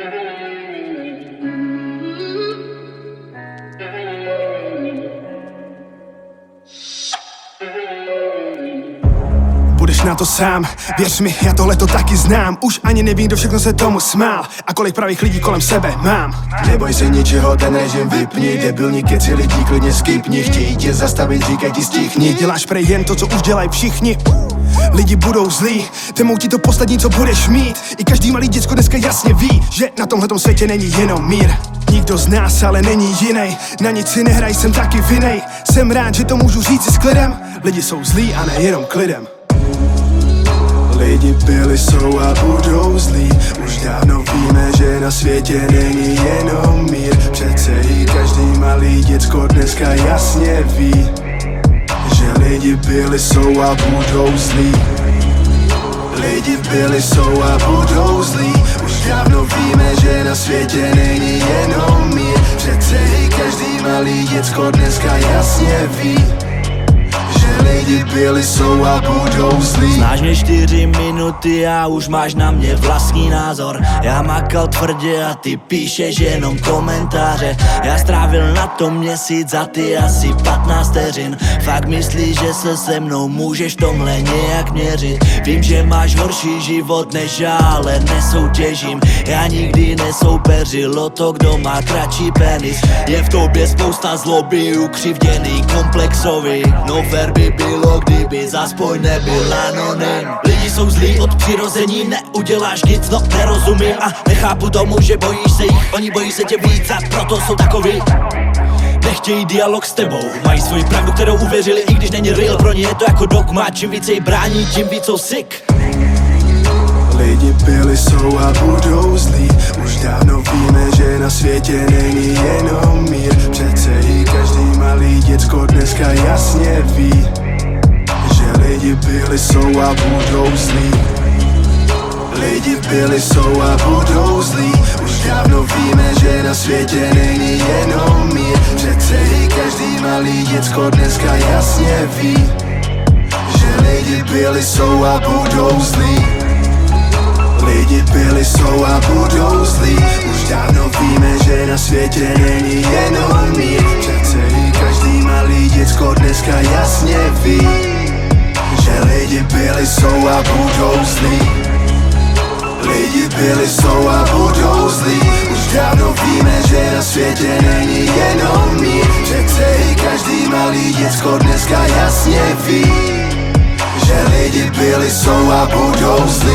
Budeš na to sám, věř mi, já tohle to taky znám. Už ani nevím, kdo všechno se tomu smál A kolik pravých lidí kolem sebe mám. Neboj se ničeho, ten režim vypni Debilní keci lidí klidně skipni Chtějí tě zastavit, říkají ti stichni. Děláš prej jen to, co už dělají všichni. Lidi budou zlí, temou ti to poslední, co budeš mít. I každý malý děcko dneska jasně ví, že na tomhle světě není jenom mír. Nikdo z nás ale není jiný, na nic si nehraj, jsem taky vinej. Jsem rád, že to můžu říct s klidem, lidi jsou zlí a nejenom klidem. Lidi byli, jsou a budou zlí. Už dávno víme, že na světě není jenom mír. Přece i každý malý děcko dneska jasně ví lidi byli, jsou a budou zlí. Lidi byli, jsou a budou zlí. Už dávno víme, že na světě není jenom mír. Přece i každý malý děcko dneska jasně ví lidi byli, jsou a budou zlí. Znáš mě čtyři minuty a už máš na mě vlastní názor. Já makal tvrdě a ty píšeš jenom komentáře. Já strávil na tom měsíc a ty asi 15 vteřin. Fakt myslíš, že se se mnou můžeš tomhle nějak měřit? Vím, že máš horší život než já, ale nesoutěžím. Já nikdy nesoupeřil o to, kdo má kratší penis. Je v tobě spousta zloby, ukřivděný, komplexový. No verby bylo, kdyby zaspoj nebyl. Anonym Lidi jsou zlí od přirození, neuděláš nic, no nerozumím A nechápu tomu, že bojíš se jich, oni bojí se tě víc a proto jsou takový Nechtějí dialog s tebou. Mají svoji pravdu, kterou uvěřili I když není real, pro ně je to jako dogma. Čím více ji brání, tím víc jsou sick Lidi byli, jsou a budou zlí. Lidi byli, jsou a budou zlí. Už dávno víme, že na světě není jenom mír. Přece i každý malý děcko dneska jasně ví Že lidi byli, jsou a budou zlí. Lidi byli, jsou a budou zlí. Už dávno víme, že na světě není jenom mír. Přece i každý malý děcko dneska jasně ví jsou a budou zlí. Lidi byli, jsou a budou zlí. Už dávno víme, že na světě není jenom mír. Přece i každý malý děcko dneska jasně ví Že lidi byli, jsou a budou zlí